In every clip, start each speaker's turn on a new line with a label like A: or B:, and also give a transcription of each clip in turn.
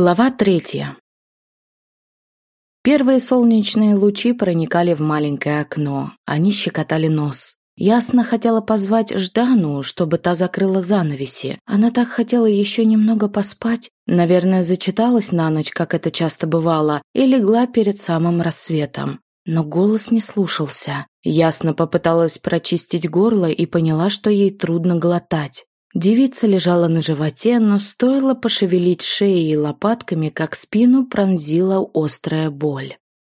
A: Глава третья. Первые солнечные лучи проникали в маленькое окно. Они щекотали нос. Ясно хотела позвать Ждану, чтобы та закрыла занавеси. Она так хотела еще немного поспать. Наверное, зачиталась на ночь, как это часто бывало, и легла перед самым рассветом. Но голос не слушался. Ясно попыталась прочистить горло и поняла, что ей трудно глотать. Девица лежала на животе, но стоило пошевелить шеей и лопатками, как спину пронзила острая боль.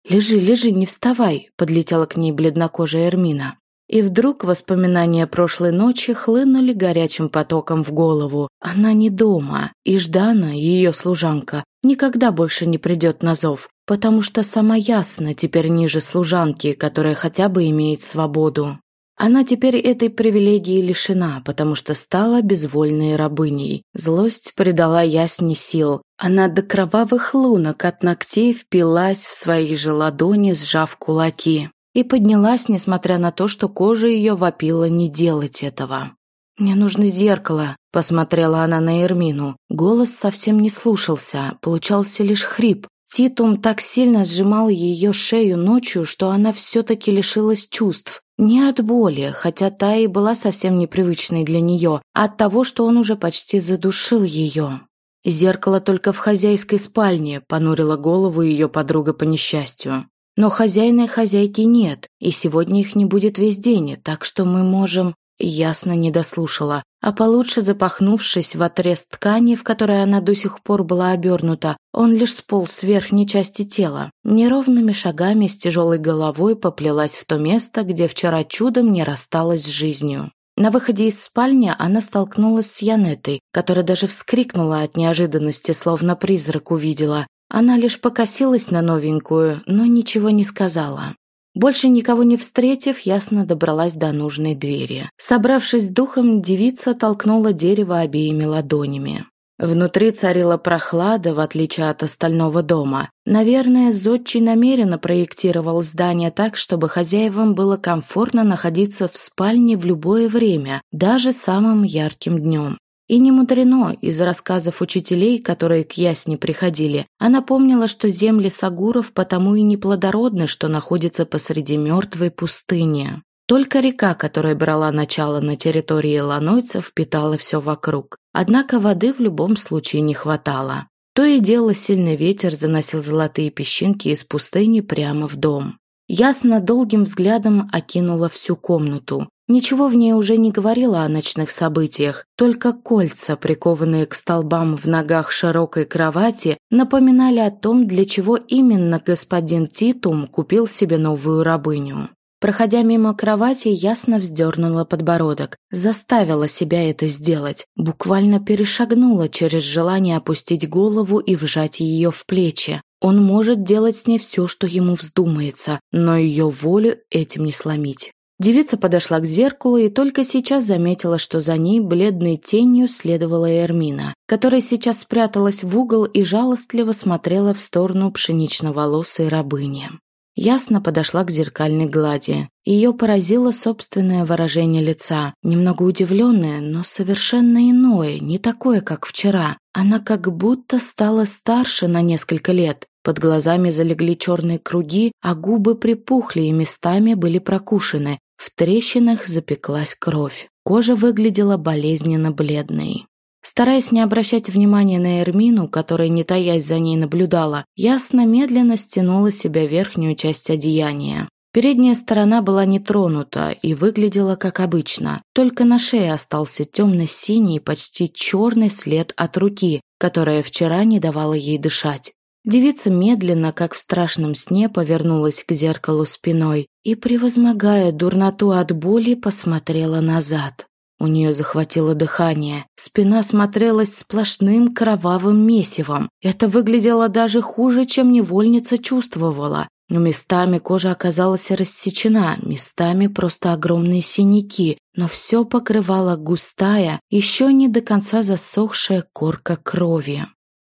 A: «Лежи, лежи, не вставай», – подлетела к ней бледнокожая Эрмина. И вдруг воспоминания прошлой ночи хлынули горячим потоком в голову. Она не дома, и Ждана, ее служанка, никогда больше не придет на зов, потому что сама ясно теперь ниже служанки, которая хотя бы имеет свободу. Она теперь этой привилегии лишена, потому что стала безвольной рабыней. Злость придала ясне сил. Она до кровавых лунок от ногтей впилась в свои же ладони, сжав кулаки. И поднялась, несмотря на то, что кожа ее вопила не делать этого. «Мне нужно зеркало», – посмотрела она на Эрмину. Голос совсем не слушался, получался лишь хрип. Титум так сильно сжимал ее шею ночью, что она все-таки лишилась чувств. Не от боли, хотя та и была совсем непривычной для нее, а от того, что он уже почти задушил ее. «Зеркало только в хозяйской спальне», – понурила голову ее подруга по несчастью. «Но хозяина и хозяйки нет, и сегодня их не будет весь день, так что мы можем...» Ясно не дослушала, а получше запахнувшись в отрез ткани, в которой она до сих пор была обернута, он лишь сполз с верхней части тела. Неровными шагами с тяжелой головой поплелась в то место, где вчера чудом не рассталась с жизнью. На выходе из спальни она столкнулась с Янетой, которая даже вскрикнула от неожиданности, словно призрак увидела. Она лишь покосилась на новенькую, но ничего не сказала. Больше никого не встретив, ясно добралась до нужной двери. Собравшись с духом, девица толкнула дерево обеими ладонями. Внутри царила прохлада, в отличие от остального дома. Наверное, Зодчий намеренно проектировал здание так, чтобы хозяевам было комфортно находиться в спальне в любое время, даже самым ярким днем. И не мудрено, из рассказов учителей, которые к Ясне приходили, она помнила, что земли Сагуров потому и неплодородны, что находятся посреди мертвой пустыни. Только река, которая брала начало на территории ланойцев, питала все вокруг. Однако воды в любом случае не хватало. То и дело сильный ветер заносил золотые песчинки из пустыни прямо в дом. Ясно долгим взглядом окинула всю комнату. Ничего в ней уже не говорило о ночных событиях, только кольца, прикованные к столбам в ногах широкой кровати, напоминали о том, для чего именно господин Титум купил себе новую рабыню. Проходя мимо кровати, ясно вздернула подбородок, заставила себя это сделать, буквально перешагнула через желание опустить голову и вжать ее в плечи. Он может делать с ней все, что ему вздумается, но ее волю этим не сломить. Девица подошла к зеркалу и только сейчас заметила, что за ней бледной тенью следовала Эрмина, которая сейчас спряталась в угол и жалостливо смотрела в сторону пшенично-волосой рабыни. Ясно подошла к зеркальной глади. Ее поразило собственное выражение лица, немного удивленное, но совершенно иное, не такое, как вчера. Она как будто стала старше на несколько лет. Под глазами залегли черные круги, а губы припухли и местами были прокушены. В трещинах запеклась кровь. Кожа выглядела болезненно бледной. Стараясь не обращать внимания на Эрмину, которая, не таясь за ней, наблюдала, ясно медленно стянула себя верхнюю часть одеяния. Передняя сторона была не тронута и выглядела как обычно, только на шее остался темно-синий, почти черный след от руки, которая вчера не давала ей дышать. Девица медленно, как в страшном сне, повернулась к зеркалу спиной и, превозмогая дурноту от боли, посмотрела назад. У нее захватило дыхание. Спина смотрелась сплошным кровавым месивом. Это выглядело даже хуже, чем невольница чувствовала. Но местами кожа оказалась рассечена, местами просто огромные синяки, но все покрывала густая, еще не до конца засохшая корка крови.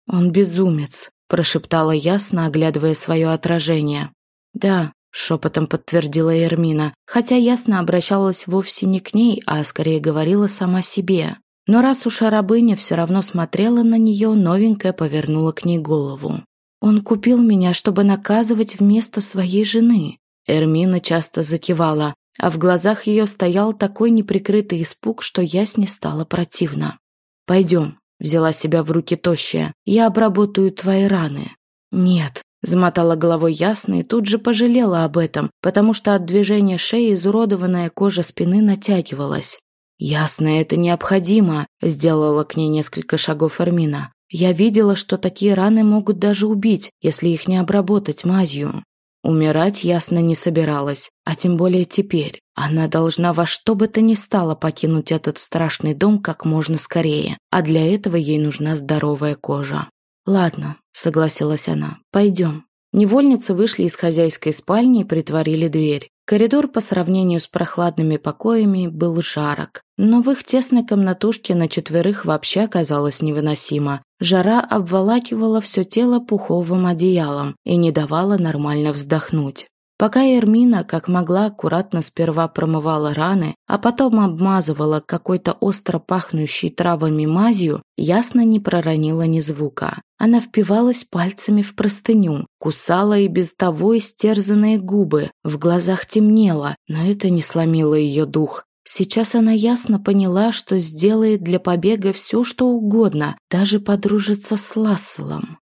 A: Он безумец, прошептала ясно, оглядывая свое отражение. Да, шепотом подтвердила Эрмина, хотя ясно обращалась вовсе не к ней, а скорее говорила сама себе. Но раз уж рабыня все равно смотрела на нее, новенькая повернула к ней голову. «Он купил меня, чтобы наказывать вместо своей жены». Эрмина часто закивала, а в глазах ее стоял такой неприкрытый испуг, что ясь не стало противно. «Пойдем», — взяла себя в руки тощая, — «я обработаю твои раны». «Нет», — замотала головой ясно и тут же пожалела об этом, потому что от движения шеи изуродованная кожа спины натягивалась. «Ясно, это необходимо», — сделала к ней несколько шагов Эрмина. «Я видела, что такие раны могут даже убить, если их не обработать мазью». Умирать ясно не собиралась, а тем более теперь. Она должна во что бы то ни стало покинуть этот страшный дом как можно скорее, а для этого ей нужна здоровая кожа. «Ладно», — согласилась она, — «пойдем». Невольницы вышли из хозяйской спальни и притворили дверь. Коридор по сравнению с прохладными покоями был жарок, но в их тесной комнатушке на четверых вообще оказалось невыносимо. Жара обволакивала все тело пуховым одеялом и не давала нормально вздохнуть. Пока Эрмина, как могла, аккуратно сперва промывала раны, а потом обмазывала какой-то остро пахнущей травами мазью, ясно не проронила ни звука. Она впивалась пальцами в простыню, кусала и без того истерзанные губы, в глазах темнело, но это не сломило ее дух. Сейчас она ясно поняла, что сделает для побега все, что угодно, даже подружиться с Ласселом.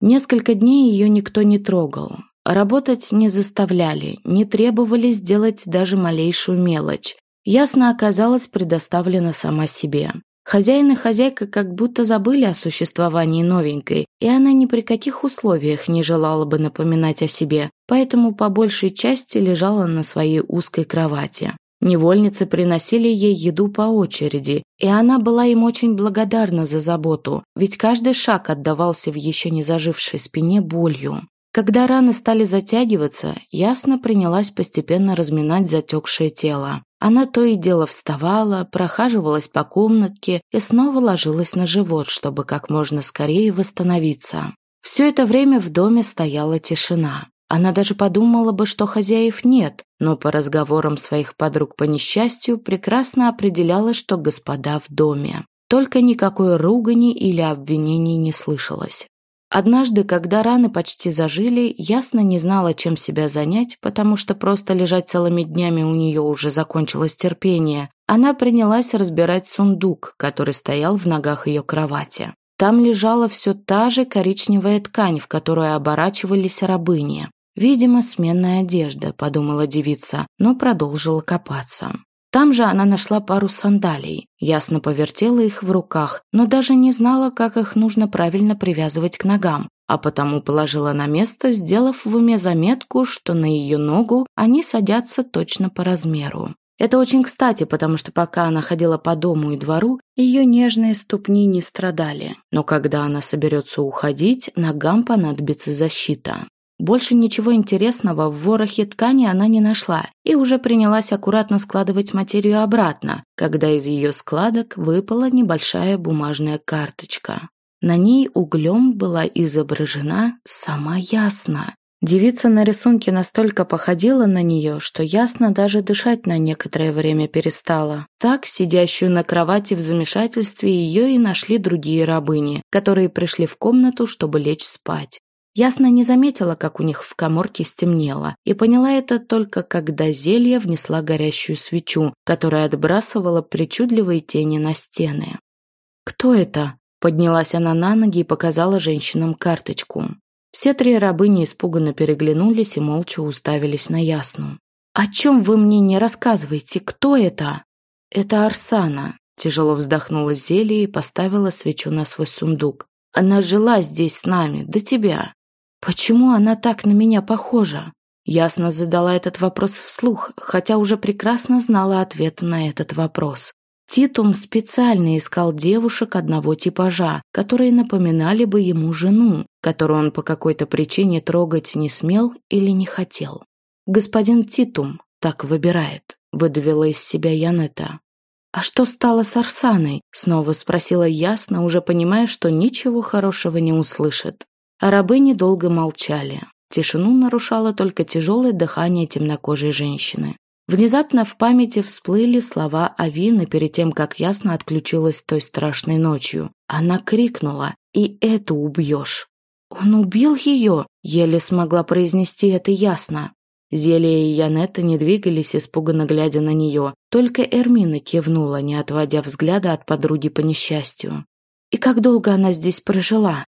A: Несколько дней ее никто не трогал. Работать не заставляли, не требовали сделать даже малейшую мелочь. Ясно оказалась предоставлена сама себе. Хозяин и хозяйка как будто забыли о существовании новенькой, и она ни при каких условиях не желала бы напоминать о себе, поэтому по большей части лежала на своей узкой кровати. Невольницы приносили ей еду по очереди, и она была им очень благодарна за заботу, ведь каждый шаг отдавался в еще не зажившей спине болью. Когда раны стали затягиваться, ясно принялась постепенно разминать затекшее тело. Она то и дело вставала, прохаживалась по комнатке и снова ложилась на живот, чтобы как можно скорее восстановиться. Все это время в доме стояла тишина. Она даже подумала бы, что хозяев нет, но по разговорам своих подруг по несчастью прекрасно определяла, что господа в доме. Только никакой ругани или обвинений не слышалось. Однажды, когда раны почти зажили, ясно не знала, чем себя занять, потому что просто лежать целыми днями у нее уже закончилось терпение. Она принялась разбирать сундук, который стоял в ногах ее кровати. Там лежала все та же коричневая ткань, в которую оборачивались рабыни. «Видимо, сменная одежда», – подумала девица, но продолжила копаться. Там же она нашла пару сандалий, ясно повертела их в руках, но даже не знала, как их нужно правильно привязывать к ногам, а потому положила на место, сделав в уме заметку, что на ее ногу они садятся точно по размеру. Это очень кстати, потому что пока она ходила по дому и двору, ее нежные ступни не страдали. Но когда она соберется уходить, ногам понадобится защита. Больше ничего интересного в ворохе ткани она не нашла и уже принялась аккуратно складывать материю обратно, когда из ее складок выпала небольшая бумажная карточка. На ней углем была изображена сама Ясна. Девица на рисунке настолько походила на нее, что Ясно даже дышать на некоторое время перестала. Так, сидящую на кровати в замешательстве, ее и нашли другие рабыни, которые пришли в комнату, чтобы лечь спать. Ясно не заметила, как у них в коморке стемнело, и поняла это только когда зелье внесла горящую свечу, которая отбрасывала причудливые тени на стены. «Кто это?» – поднялась она на ноги и показала женщинам карточку. Все три рабыни испуганно переглянулись и молча уставились на Ясну. «О чем вы мне не рассказываете? Кто это?» «Это Арсана», – тяжело вздохнула зелье и поставила свечу на свой сундук. «Она жила здесь с нами, до тебя. Почему она так на меня похожа? Ясно задала этот вопрос вслух, хотя уже прекрасно знала ответ на этот вопрос. Титум специально искал девушек одного типажа, которые напоминали бы ему жену, которую он по какой-то причине трогать не смел или не хотел. «Господин Титум так выбирает», — выдавила из себя Янета. «А что стало с Арсаной?» — снова спросила ясно, уже понимая, что ничего хорошего не услышит. А рабы недолго молчали. Тишину нарушало только тяжелое дыхание темнокожей женщины. Внезапно в памяти всплыли слова Авины перед тем, как ясно отключилась той страшной ночью. Она крикнула «И эту убьешь!» «Он убил ее!» – еле смогла произнести это ясно. Зелия и Янетта не двигались, испуганно глядя на нее. Только Эрмина кивнула, не отводя взгляда от подруги по несчастью. «И как долго она здесь прожила?»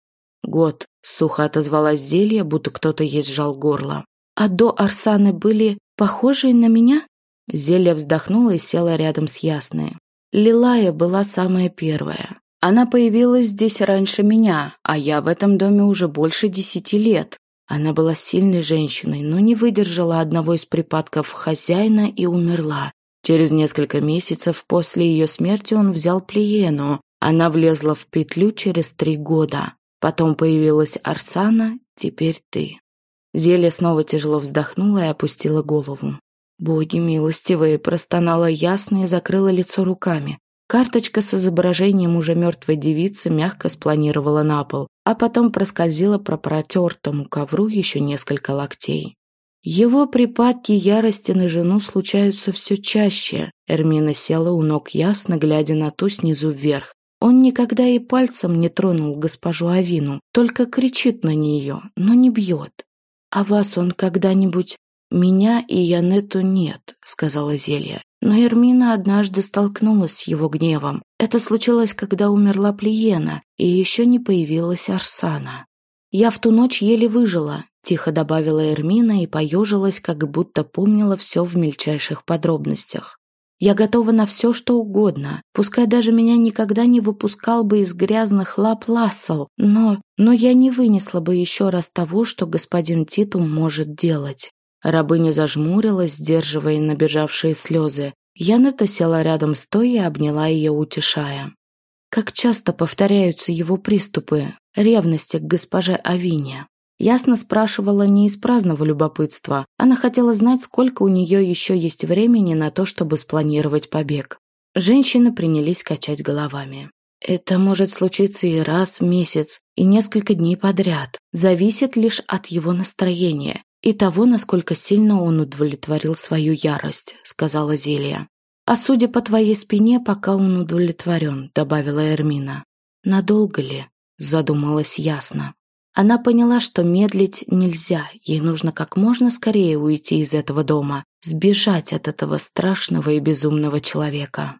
A: «Год», — сухо отозвалась Зелья, будто кто-то ей сжал горло. «А до Арсаны были похожие на меня?» Зелья вздохнула и села рядом с Ясной. Лилая была самая первая. Она появилась здесь раньше меня, а я в этом доме уже больше десяти лет. Она была сильной женщиной, но не выдержала одного из припадков хозяина и умерла. Через несколько месяцев после ее смерти он взял Плиену. Она влезла в петлю через три года. Потом появилась Арсана, теперь ты. Зелье снова тяжело вздохнула и опустила голову. «Боги милостивые!» – простонала ясно и закрыла лицо руками. Карточка с изображением уже мертвой девицы мягко спланировала на пол, а потом проскользила по протертому ковру еще несколько локтей. Его припадки ярости на жену случаются все чаще. Эрмина села у ног ясно, глядя на ту снизу вверх. Он никогда и пальцем не тронул госпожу Авину, только кричит на нее, но не бьет. «А вас он когда-нибудь «Меня и Янету нет», — сказала Зелья. Но Эрмина однажды столкнулась с его гневом. Это случилось, когда умерла Плиена, и еще не появилась Арсана. «Я в ту ночь еле выжила», — тихо добавила Эрмина и поежилась, как будто помнила все в мельчайших подробностях. «Я готова на все, что угодно. Пускай даже меня никогда не выпускал бы из грязных лап Лассел, но... но я не вынесла бы еще раз того, что господин Титум может делать». Рабыня зажмурилась, сдерживая набежавшие слезы. Янета села рядом с той и обняла ее, утешая. Как часто повторяются его приступы ревности к госпоже Авине? Ясно спрашивала не из праздного любопытства. Она хотела знать, сколько у нее еще есть времени на то, чтобы спланировать побег. Женщины принялись качать головами. Это может случиться и раз в месяц, и несколько дней подряд. Зависит лишь от его настроения и того, насколько сильно он удовлетворил свою ярость», — сказала Зелия. «А судя по твоей спине, пока он удовлетворен», — добавила Эрмина. «Надолго ли?» — задумалась ясно. Она поняла, что медлить нельзя, ей нужно как можно скорее уйти из этого дома, сбежать от этого страшного и безумного человека.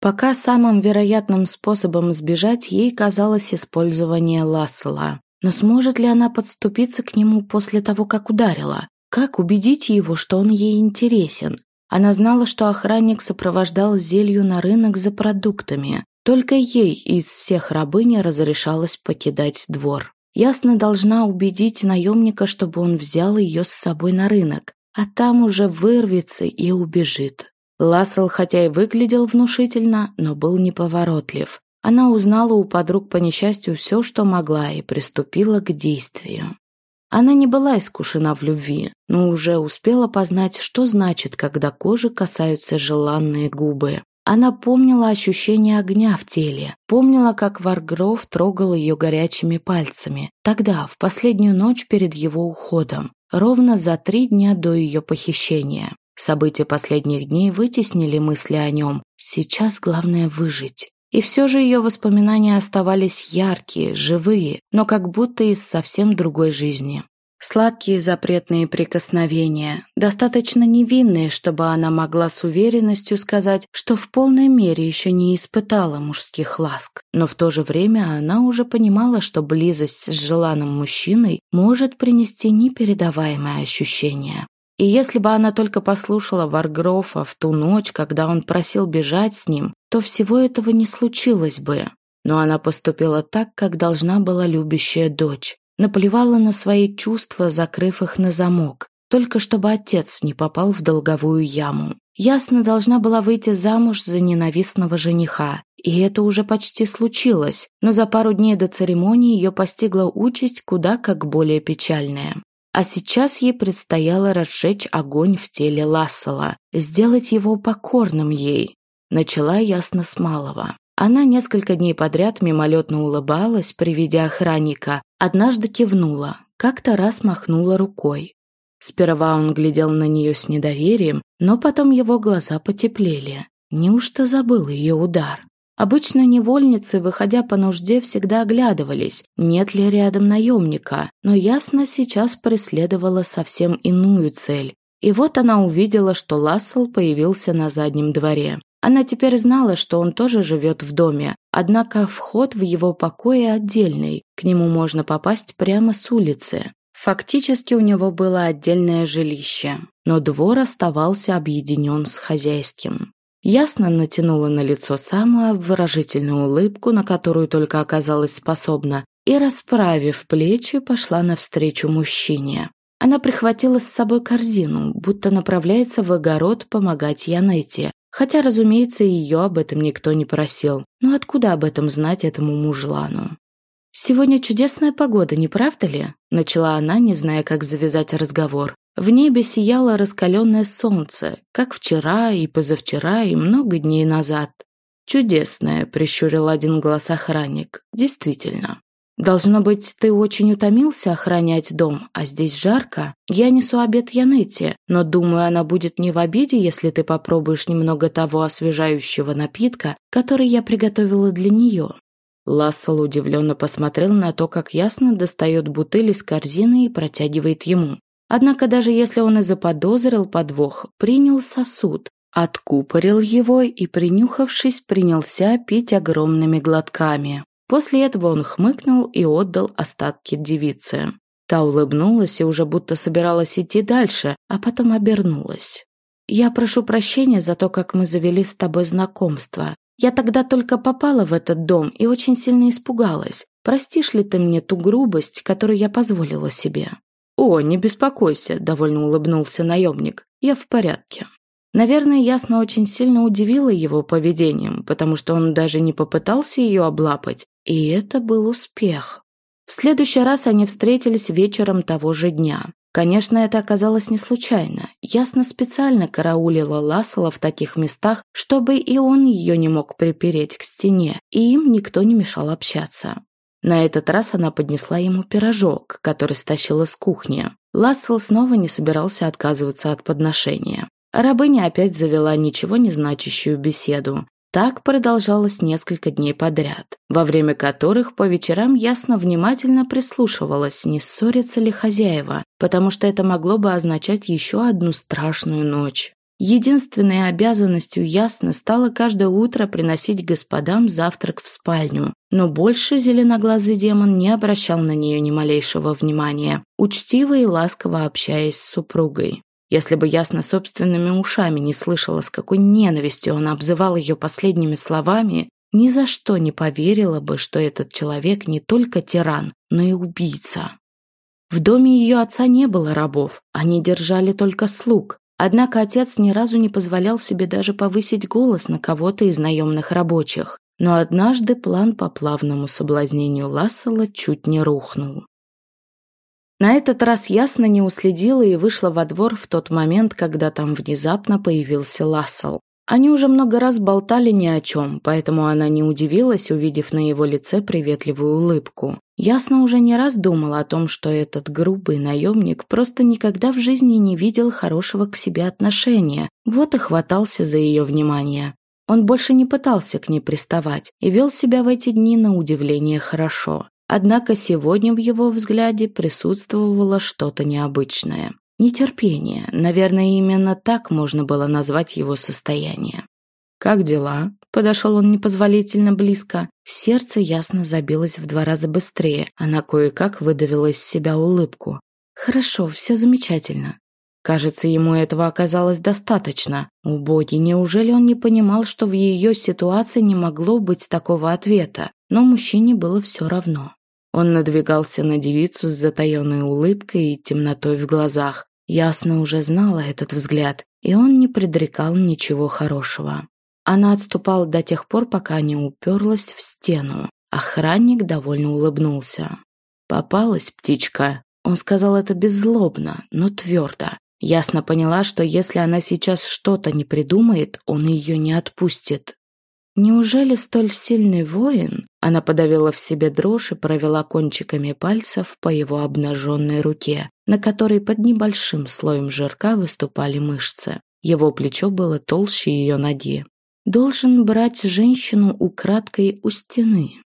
A: Пока самым вероятным способом сбежать ей казалось использование Лассела. Но сможет ли она подступиться к нему после того, как ударила? Как убедить его, что он ей интересен? Она знала, что охранник сопровождал зелью на рынок за продуктами. Только ей из всех рабыни разрешалось покидать двор. Ясно должна убедить наемника, чтобы он взял ее с собой на рынок, а там уже вырвется и убежит. Лассел хотя и выглядел внушительно, но был неповоротлив. Она узнала у подруг по несчастью все, что могла, и приступила к действию. Она не была искушена в любви, но уже успела познать, что значит, когда кожи касаются желанные губы. Она помнила ощущение огня в теле, помнила, как Варгров трогал ее горячими пальцами. Тогда, в последнюю ночь перед его уходом, ровно за три дня до ее похищения. События последних дней вытеснили мысли о нем. Сейчас главное выжить. И все же ее воспоминания оставались яркие, живые, но как будто из совсем другой жизни. Сладкие запретные прикосновения, достаточно невинные, чтобы она могла с уверенностью сказать, что в полной мере еще не испытала мужских ласк. Но в то же время она уже понимала, что близость с желанным мужчиной может принести непередаваемое ощущение. И если бы она только послушала Варгрофа в ту ночь, когда он просил бежать с ним, то всего этого не случилось бы. Но она поступила так, как должна была любящая дочь. Наплевала на свои чувства, закрыв их на замок, только чтобы отец не попал в долговую яму. Ясно должна была выйти замуж за ненавистного жениха, и это уже почти случилось, но за пару дней до церемонии ее постигла участь куда как более печальная. А сейчас ей предстояло разжечь огонь в теле Лассела, сделать его покорным ей. Начала ясно с малого. Она несколько дней подряд мимолетно улыбалась при виде охранника, однажды кивнула, как-то раз махнула рукой. Сперва он глядел на нее с недоверием, но потом его глаза потеплели. Неужто забыл ее удар? Обычно невольницы, выходя по нужде, всегда оглядывались, нет ли рядом наемника, но ясно сейчас преследовала совсем иную цель. И вот она увидела, что Лассел появился на заднем дворе. Она теперь знала, что он тоже живет в доме, однако вход в его покои отдельный, к нему можно попасть прямо с улицы. Фактически у него было отдельное жилище, но двор оставался объединен с хозяйским. Ясно натянула на лицо самую выражительную улыбку, на которую только оказалась способна, и, расправив плечи, пошла навстречу мужчине. Она прихватила с собой корзину, будто направляется в огород помогать Янете, хотя, разумеется, ее об этом никто не просил. Но откуда об этом знать этому мужлану? «Сегодня чудесная погода, не правда ли?» Начала она, не зная, как завязать разговор. В небе сияло раскаленное солнце, как вчера и позавчера и много дней назад. «Чудесное», — прищурил один глаз охранник. «Действительно». «Должно быть, ты очень утомился охранять дом, а здесь жарко. Я несу обед Янете, но думаю, она будет не в обиде, если ты попробуешь немного того освежающего напитка, который я приготовила для нее». Лассел удивленно посмотрел на то, как ясно достает бутыль из корзины и протягивает ему. Однако даже если он и заподозрил подвох, принял сосуд, откупорил его и, принюхавшись, принялся пить огромными глотками. После этого он хмыкнул и отдал остатки девице. Та улыбнулась и уже будто собиралась идти дальше, а потом обернулась. «Я прошу прощения за то, как мы завели с тобой знакомство. Я тогда только попала в этот дом и очень сильно испугалась. Простишь ли ты мне ту грубость, которую я позволила себе?» «О, не беспокойся», – довольно улыбнулся наемник. «Я в порядке». Наверное, Ясно очень сильно удивила его поведением, потому что он даже не попытался ее облапать, и это был успех. В следующий раз они встретились вечером того же дня. Конечно, это оказалось не случайно. Ясно специально караулила Лассела в таких местах, чтобы и он ее не мог припереть к стене, и им никто не мешал общаться. На этот раз она поднесла ему пирожок, который стащила с кухни. Лассел снова не собирался отказываться от подношения. Рабыня опять завела ничего не значащую беседу. Так продолжалось несколько дней подряд, во время которых по вечерам ясно внимательно прислушивалась, не ссорятся ли хозяева, потому что это могло бы означать еще одну страшную ночь. Единственной обязанностью ясно стало каждое утро приносить господам завтрак в спальню, но больше зеленоглазый демон не обращал на нее ни малейшего внимания, учтиво и ласково общаясь с супругой. Если бы ясно собственными ушами не слышала, с какой ненавистью он обзывал ее последними словами, ни за что не поверила бы, что этот человек не только тиран, но и убийца. В доме ее отца не было рабов, они держали только слуг, Однако отец ни разу не позволял себе даже повысить голос на кого-то из наемных рабочих. Но однажды план по плавному соблазнению Лассела чуть не рухнул. На этот раз ясно не уследила и вышла во двор в тот момент, когда там внезапно появился Лассел. Они уже много раз болтали ни о чем, поэтому она не удивилась, увидев на его лице приветливую улыбку. Ясно уже не раз думала о том, что этот грубый наемник просто никогда в жизни не видел хорошего к себе отношения, вот и хватался за ее внимание. Он больше не пытался к ней приставать и вел себя в эти дни на удивление хорошо. Однако сегодня в его взгляде присутствовало что-то необычное. Нетерпение, наверное, именно так можно было назвать его состояние. «Как дела?» – подошел он непозволительно близко. Сердце ясно забилось в два раза быстрее. Она кое-как выдавила из себя улыбку. «Хорошо, все замечательно». Кажется, ему этого оказалось достаточно. У Боги, неужели он не понимал, что в ее ситуации не могло быть такого ответа? Но мужчине было все равно. Он надвигался на девицу с затаенной улыбкой и темнотой в глазах. Ясно уже знала этот взгляд, и он не предрекал ничего хорошего. Она отступала до тех пор, пока не уперлась в стену. Охранник довольно улыбнулся. «Попалась птичка». Он сказал это беззлобно, но твердо. Ясно поняла, что если она сейчас что-то не придумает, он ее не отпустит. Неужели столь сильный воин? Она подавила в себе дрожь и провела кончиками пальцев по его обнаженной руке, на которой под небольшим слоем жирка выступали мышцы. Его плечо было толще ее ноги. Должен брать женщину украдкой у стены.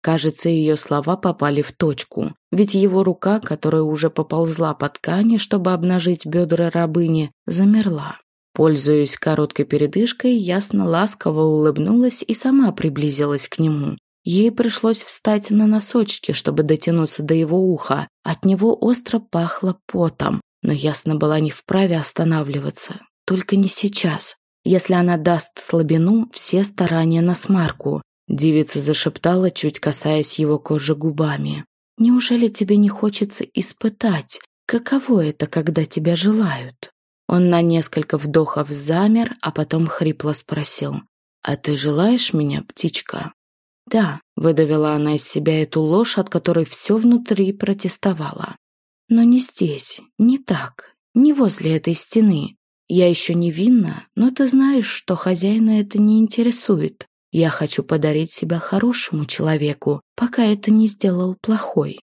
A: Кажется, ее слова попали в точку, ведь его рука, которая уже поползла по ткани, чтобы обнажить бедра рабыни, замерла. Пользуясь короткой передышкой, ясно ласково улыбнулась и сама приблизилась к нему. Ей пришлось встать на носочки, чтобы дотянуться до его уха. От него остро пахло потом, но ясно была не вправе останавливаться. Только не сейчас. Если она даст слабину, все старания на смарку. Девица зашептала, чуть касаясь его кожи губами. «Неужели тебе не хочется испытать, каково это, когда тебя желают?» Он на несколько вдохов замер, а потом хрипло спросил. «А ты желаешь меня, птичка?» «Да», — выдавила она из себя эту ложь, от которой все внутри протестовало. «Но не здесь, не так, не возле этой стены. Я еще невинна, но ты знаешь, что хозяина это не интересует. Я хочу подарить себя хорошему человеку, пока это не сделал плохой.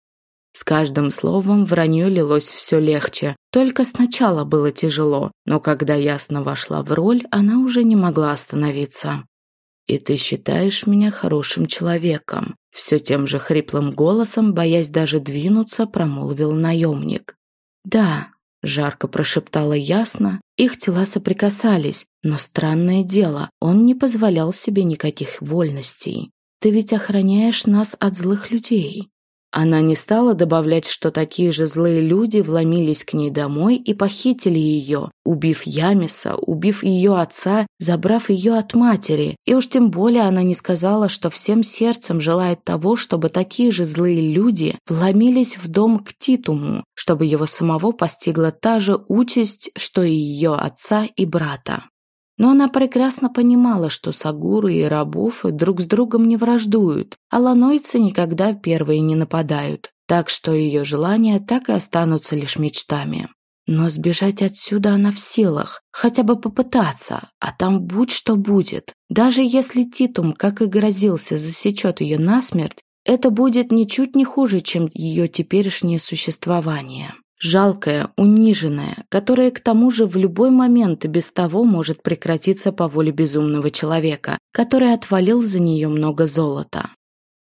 A: С каждым словом вранье лилось все легче. Только сначала было тяжело, но когда ясно вошла в роль, она уже не могла остановиться. «И ты считаешь меня хорошим человеком?» Все тем же хриплым голосом, боясь даже двинуться, промолвил наемник. «Да», — жарко прошептала ясно, их тела соприкасались, но странное дело, он не позволял себе никаких вольностей. «Ты ведь охраняешь нас от злых людей. Она не стала добавлять, что такие же злые люди вломились к ней домой и похитили ее, убив Ямиса, убив ее отца, забрав ее от матери. И уж тем более она не сказала, что всем сердцем желает того, чтобы такие же злые люди вломились в дом к Титуму, чтобы его самого постигла та же участь, что и ее отца и брата. Но она прекрасно понимала, что Сагуры и Рабуфы друг с другом не враждуют, а ланойцы никогда первые не нападают, так что ее желания так и останутся лишь мечтами. Но сбежать отсюда она в силах, хотя бы попытаться, а там будь что будет. Даже если Титум, как и грозился, засечет ее насмерть, это будет ничуть не хуже, чем ее теперешнее существование. Жалкая, униженная, которая к тому же в любой момент и без того может прекратиться по воле безумного человека, который отвалил за нее много золота.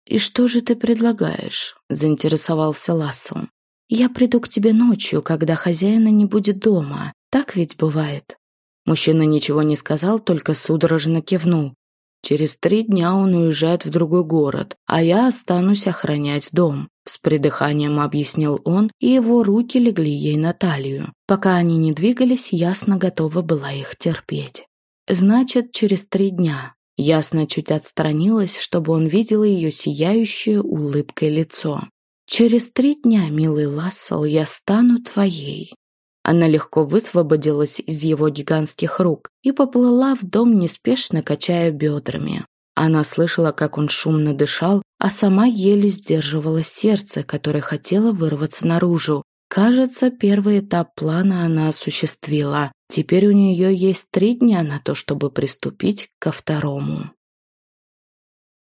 A: «И что же ты предлагаешь?» – заинтересовался Лассел. «Я приду к тебе ночью, когда хозяина не будет дома. Так ведь бывает?» Мужчина ничего не сказал, только судорожно кивнул. Через три дня он уезжает в другой город, а я останусь охранять дом. С придыханием объяснил он, и его руки легли ей на талию. Пока они не двигались, ясно готова была их терпеть. Значит, через три дня. Ясно чуть отстранилась, чтобы он видел ее сияющее улыбкой лицо. «Через три дня, милый Лассел, я стану твоей». Она легко высвободилась из его гигантских рук и поплыла в дом, неспешно качая бедрами. Она слышала, как он шумно дышал, а сама еле сдерживала сердце, которое хотело вырваться наружу. Кажется, первый этап плана она осуществила. Теперь у нее есть три дня на то, чтобы приступить ко второму.